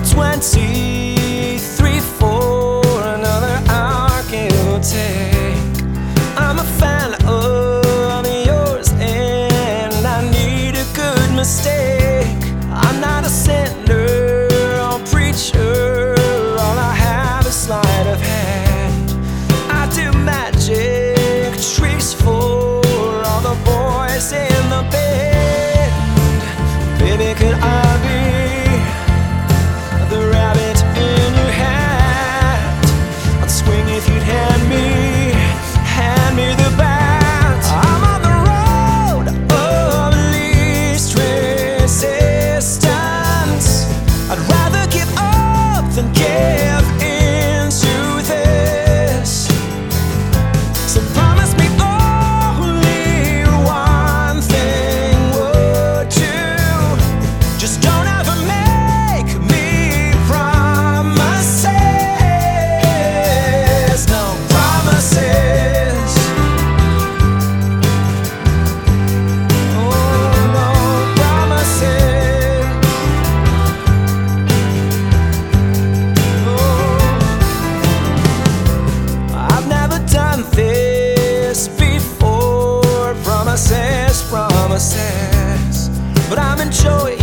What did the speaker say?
23 for another hour or take. I'm a fan of yours and I need a good mistake. I'm not a sinner or preacher, all I have is sleight of hand. I do magic tricks for all the boys in the band. Baby, could I but I'm enjoying.